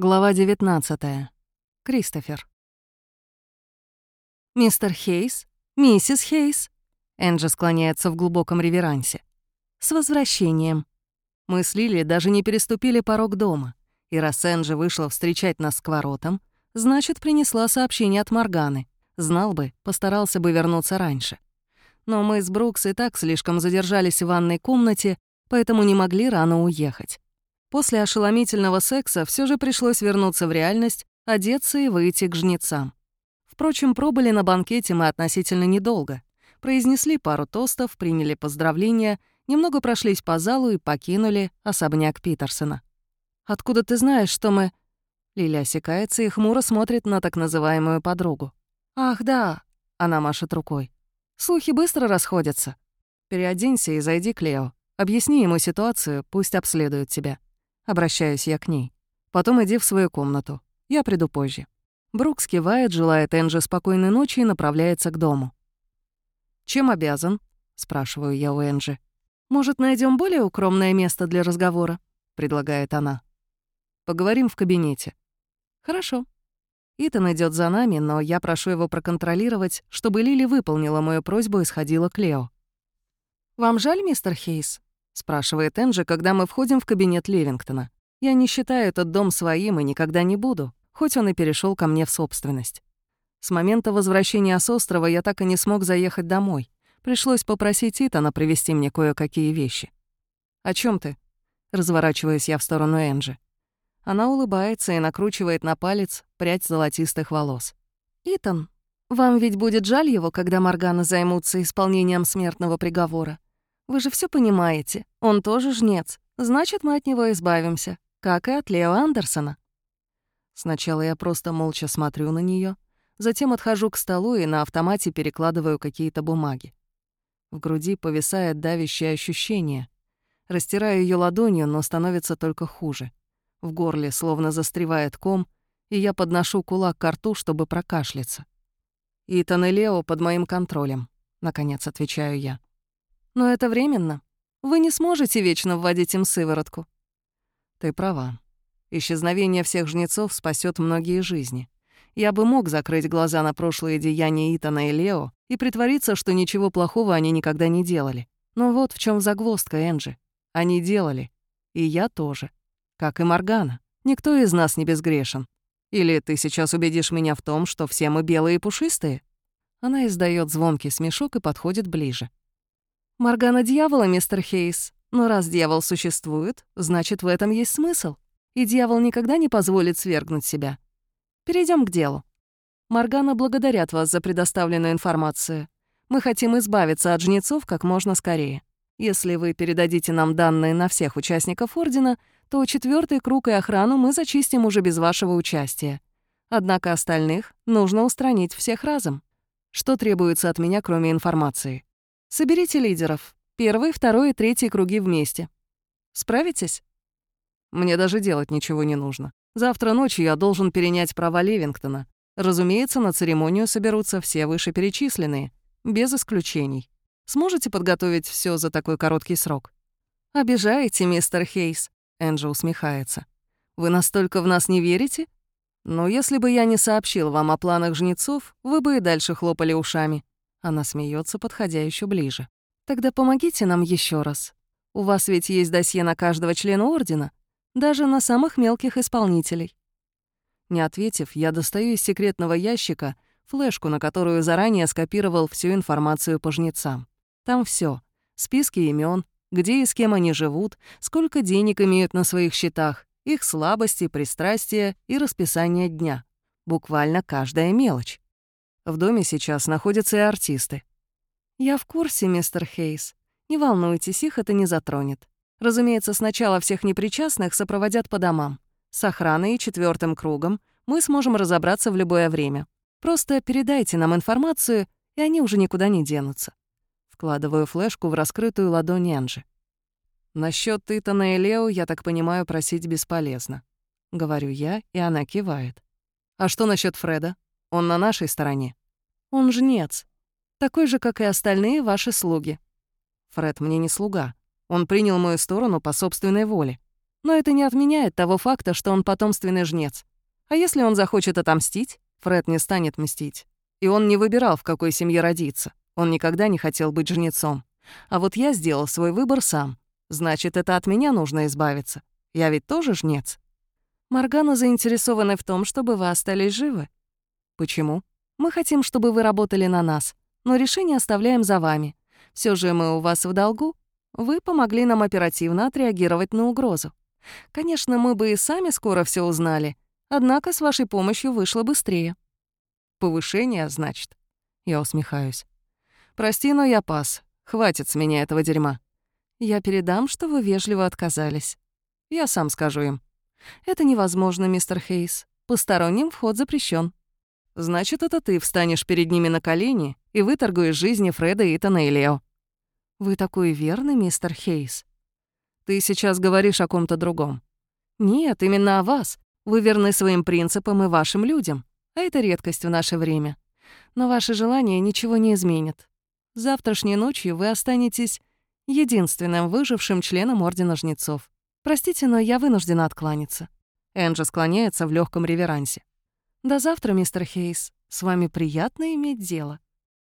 Глава 19. Кристофер. «Мистер Хейс? Миссис Хейс?» Энджи склоняется в глубоком реверансе. «С возвращением». Мы с Лили даже не переступили порог дома, и раз Энджи вышла встречать нас к воротам, значит, принесла сообщение от Морганы. Знал бы, постарался бы вернуться раньше. Но мы с Брукс и так слишком задержались в ванной комнате, поэтому не могли рано уехать. После ошеломительного секса все же пришлось вернуться в реальность, одеться и выйти к жнецам. Впрочем, пробыли на банкете мы относительно недолго. Произнесли пару тостов, приняли поздравления, немного прошлись по залу и покинули особняк Питерсона. «Откуда ты знаешь, что мы...» Лиля осекается и хмуро смотрит на так называемую подругу. «Ах, да!» — она машет рукой. «Слухи быстро расходятся. Переоденься и зайди к Лео. Объясни ему ситуацию, пусть обследуют тебя». Обращаюсь я к ней. Потом иди в свою комнату. Я приду позже. Брукс кивает, желает Энджи спокойной ночи и направляется к дому. «Чем обязан?» — спрашиваю я у Энджи. «Может, найдем более укромное место для разговора?» — предлагает она. «Поговорим в кабинете». «Хорошо». Итан идет за нами, но я прошу его проконтролировать, чтобы Лили выполнила мою просьбу и сходила к Лео. «Вам жаль, мистер Хейс?» Спрашивает Энджи, когда мы входим в кабинет Ливингтона. Я не считаю этот дом своим и никогда не буду, хоть он и перешел ко мне в собственность. С момента возвращения с острова я так и не смог заехать домой. Пришлось попросить Итана привезти мне кое-какие вещи. «О чем ты?» Разворачиваюсь я в сторону Энджи. Она улыбается и накручивает на палец прядь золотистых волос. «Итан, вам ведь будет жаль его, когда Моргана займутся исполнением смертного приговора. Вы же все понимаете, он тоже жнец. Значит, мы от него избавимся, как и от Лео Андерсона. Сначала я просто молча смотрю на нее, затем отхожу к столу и на автомате перекладываю какие-то бумаги. В груди повисает давящее ощущение. Растираю ее ладонью, но становится только хуже. В горле словно застревает ком, и я подношу кулак к рту, чтобы прокашляться. «Итан и Лео под моим контролем», — наконец отвечаю я. Но это временно. Вы не сможете вечно вводить им сыворотку. Ты права. Исчезновение всех жнецов спасет многие жизни. Я бы мог закрыть глаза на прошлые деяния Итана и Лео и притвориться, что ничего плохого они никогда не делали. Но вот в чем загвоздка, Энджи. Они делали. И я тоже. Как и Моргана. Никто из нас не безгрешен. Или ты сейчас убедишь меня в том, что все мы белые и пушистые?» Она издает звонкий смешок и подходит ближе. Моргана дьявола, мистер Хейс. Но раз дьявол существует, значит, в этом есть смысл. И дьявол никогда не позволит свергнуть себя. Перейдем к делу. Моргана благодарят вас за предоставленную информацию. Мы хотим избавиться от жнецов как можно скорее. Если вы передадите нам данные на всех участников Ордена, то четвертый круг и охрану мы зачистим уже без вашего участия. Однако остальных нужно устранить всех разом. Что требуется от меня, кроме информации? Соберите лидеров. Первый, второй и третий круги вместе. Справитесь? Мне даже делать ничего не нужно. Завтра ночью я должен перенять права Ливингтона. Разумеется, на церемонию соберутся все вышеперечисленные, без исключений. Сможете подготовить все за такой короткий срок? Обижаете, мистер Хейс, Энджи усмехается. Вы настолько в нас не верите? Но если бы я не сообщил вам о планах жнецов, вы бы и дальше хлопали ушами. Она смеется, подходя еще ближе. «Тогда помогите нам еще раз. У вас ведь есть досье на каждого члена Ордена, даже на самых мелких исполнителей». Не ответив, я достаю из секретного ящика флешку, на которую заранее скопировал всю информацию по жнецам. Там все: списки имен, где и с кем они живут, сколько денег имеют на своих счетах, их слабости, пристрастия и расписание дня. Буквально каждая мелочь. В доме сейчас находятся и артисты. Я в курсе, мистер Хейс. Не волнуйтесь, их это не затронет. Разумеется, сначала всех непричастных сопроводят по домам. С охраной и четвертым кругом мы сможем разобраться в любое время. Просто передайте нам информацию, и они уже никуда не денутся. Вкладываю флешку в раскрытую ладонь Энджи. Насчет Итана и Лео, я так понимаю, просить бесполезно. Говорю я, и она кивает. А что насчет Фреда? Он на нашей стороне. Он жнец. Такой же, как и остальные ваши слуги. Фред мне не слуга. Он принял мою сторону по собственной воле. Но это не отменяет того факта, что он потомственный жнец. А если он захочет отомстить? Фред не станет мстить. И он не выбирал, в какой семье родиться. Он никогда не хотел быть жнецом. А вот я сделал свой выбор сам. Значит, это от меня нужно избавиться. Я ведь тоже жнец. Моргана заинтересована в том, чтобы вы остались живы. Почему? Мы хотим, чтобы вы работали на нас, но решение оставляем за вами. Все же мы у вас в долгу. Вы помогли нам оперативно отреагировать на угрозу. Конечно, мы бы и сами скоро все узнали, однако с вашей помощью вышло быстрее. Повышение, значит? Я усмехаюсь. Прости, но я пас. Хватит с меня этого дерьма. Я передам, что вы вежливо отказались. Я сам скажу им. Это невозможно, мистер Хейс. Посторонним вход запрещен. Значит, это ты встанешь перед ними на колени и выторгуешь жизни Фреда, Итана и Лео. Вы такой верный, мистер Хейс. Ты сейчас говоришь о ком-то другом. Нет, именно о вас. Вы верны своим принципам и вашим людям. А это редкость в наше время. Но ваши желания ничего не изменят. Завтрашней ночью вы останетесь единственным выжившим членом Ордена Жнецов. Простите, но я вынуждена откланяться. Энджи склоняется в легком реверансе. До завтра, мистер Хейс. С вами приятно иметь дело.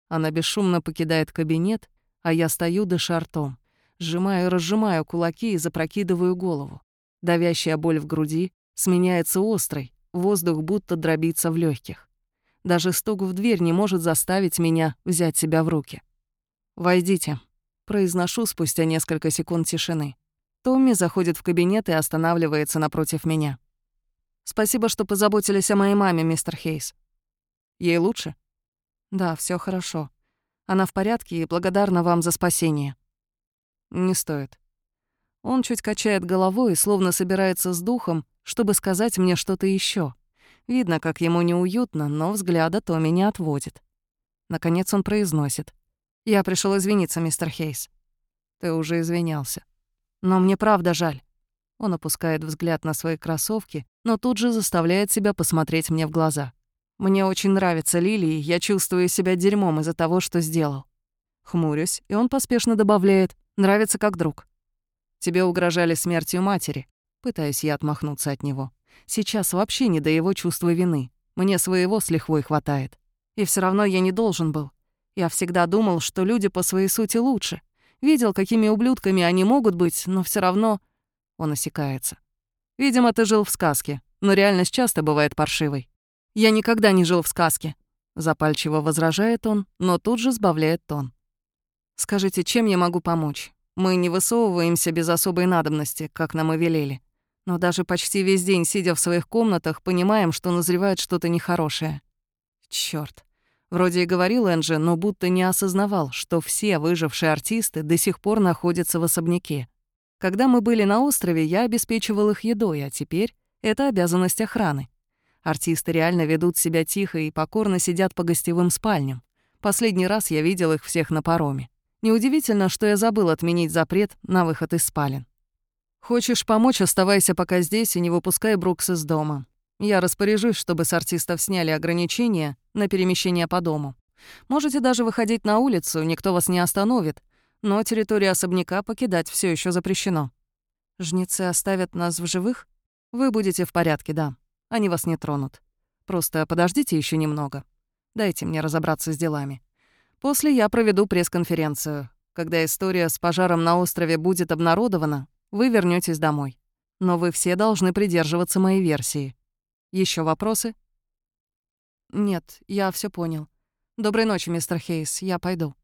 Она бесшумно покидает кабинет, а я стою, дыша ртом. Сжимаю и разжимаю кулаки и запрокидываю голову. Давящая боль в груди сменяется острой, воздух будто дробится в легких. Даже стук в дверь не может заставить меня взять себя в руки. «Войдите», — произношу спустя несколько секунд тишины. Томми заходит в кабинет и останавливается напротив меня. «Спасибо, что позаботились о моей маме, мистер Хейс. Ей лучше?» «Да, все хорошо. Она в порядке и благодарна вам за спасение». Не стоит. Он чуть качает головой, словно собирается с духом, чтобы сказать мне что-то еще. Видно, как ему неуютно, но взгляда Томми не отводит. Наконец он произносит. «Я пришел извиниться, мистер Хейс». «Ты уже извинялся». «Но мне правда жаль». Он опускает взгляд на свои кроссовки, но тут же заставляет себя посмотреть мне в глаза. «Мне очень нравится Лили, и я чувствую себя дерьмом из-за того, что сделал». Хмурюсь, и он поспешно добавляет Нравится как друг. Тебе угрожали смертью матери. Пытаюсь я отмахнуться от него. Сейчас вообще не до его чувства вины. Мне своего с лихвой хватает. И все равно я не должен был. Я всегда думал, что люди по своей сути лучше. Видел, какими ублюдками они могут быть, но все равно... Он осекается. Видимо, ты жил в сказке, но реальность часто бывает паршивой. Я никогда не жил в сказке. Запальчиво возражает он, но тут же сбавляет тон. Скажите, чем я могу помочь? Мы не высовываемся без особой надобности, как нам и велели. Но даже почти весь день, сидя в своих комнатах, понимаем, что назревает что-то нехорошее. Чёрт. Вроде и говорил Энджи, но будто не осознавал, что все выжившие артисты до сих пор находятся в особняке. Когда мы были на острове, я обеспечивал их едой, а теперь это обязанность охраны. Артисты реально ведут себя тихо и покорно сидят по гостевым спальням. Последний раз я видел их всех на пароме. Неудивительно, что я забыл отменить запрет на выход из спален. Хочешь помочь, оставайся пока здесь и не выпускай Брукс из дома. Я распоряжусь, чтобы с артистов сняли ограничения на перемещение по дому. Можете даже выходить на улицу, никто вас не остановит, но территорию особняка покидать все еще запрещено. Жнецы оставят нас в живых? Вы будете в порядке, да. Они вас не тронут. Просто подождите еще немного. Дайте мне разобраться с делами. После я проведу пресс-конференцию. Когда история с пожаром на острове будет обнародована, вы вернётесь домой. Но вы все должны придерживаться моей версии. Еще вопросы? Нет, я все понял. Доброй ночи, мистер Хейс, я пойду.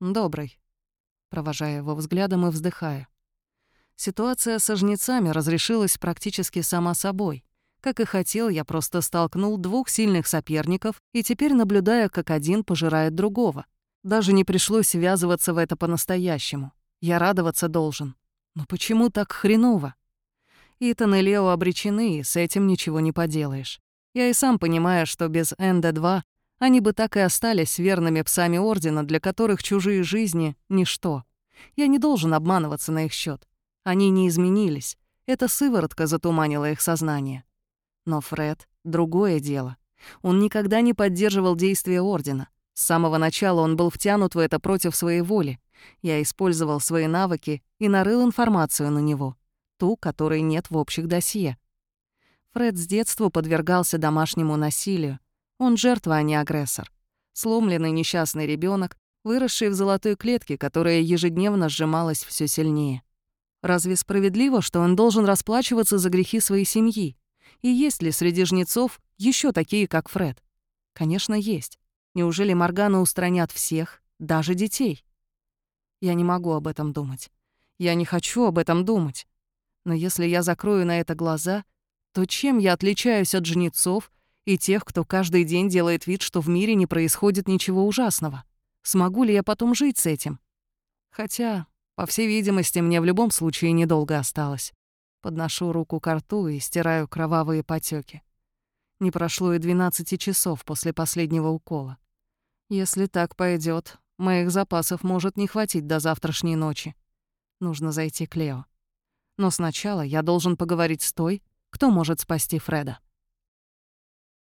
Добрый. Провожая его взглядом и вздыхая. Ситуация со жнецами разрешилась практически сама собой. Как и хотел, я просто столкнул двух сильных соперников и теперь наблюдаю, как один пожирает другого. Даже не пришлось ввязываться в это по-настоящему. Я радоваться должен. Но почему так хреново? Итан и Лео обречены, и с этим ничего не поделаешь. Я и сам понимаю, что без НД-2 они бы так и остались верными псами Ордена, для которых чужие жизни — ничто. Я не должен обманываться на их счет. Они не изменились. Эта сыворотка затуманила их сознание. Но Фред — другое дело. Он никогда не поддерживал действия Ордена. С самого начала он был втянут в это против своей воли. Я использовал свои навыки и нарыл информацию на него. ту, которой нет в общих досье. Фред с детства подвергался домашнему насилию. Он жертва, а не агрессор. Сломленный несчастный ребенок, выросший в золотой клетке, которая ежедневно сжималась все сильнее. Разве справедливо, что он должен расплачиваться за грехи своей семьи? И есть ли среди жнецов еще такие, как Фред? Конечно, есть. Неужели Моргана устранят всех, даже детей? Я не могу об этом думать. Я не хочу об этом думать. Но если я закрою на это глаза, то чем я отличаюсь от жнецов и тех, кто каждый день делает вид, что в мире не происходит ничего ужасного? Смогу ли я потом жить с этим? Хотя, по всей видимости, мне в любом случае недолго осталось. Подношу руку к рту и стираю кровавые потеки. Не прошло и 12 часов после последнего укола. Если так пойдет, моих запасов может не хватить до завтрашней ночи. Нужно зайти к Лео. Но сначала я должен поговорить с той, кто может спасти Фреда.